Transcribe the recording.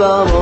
vamos.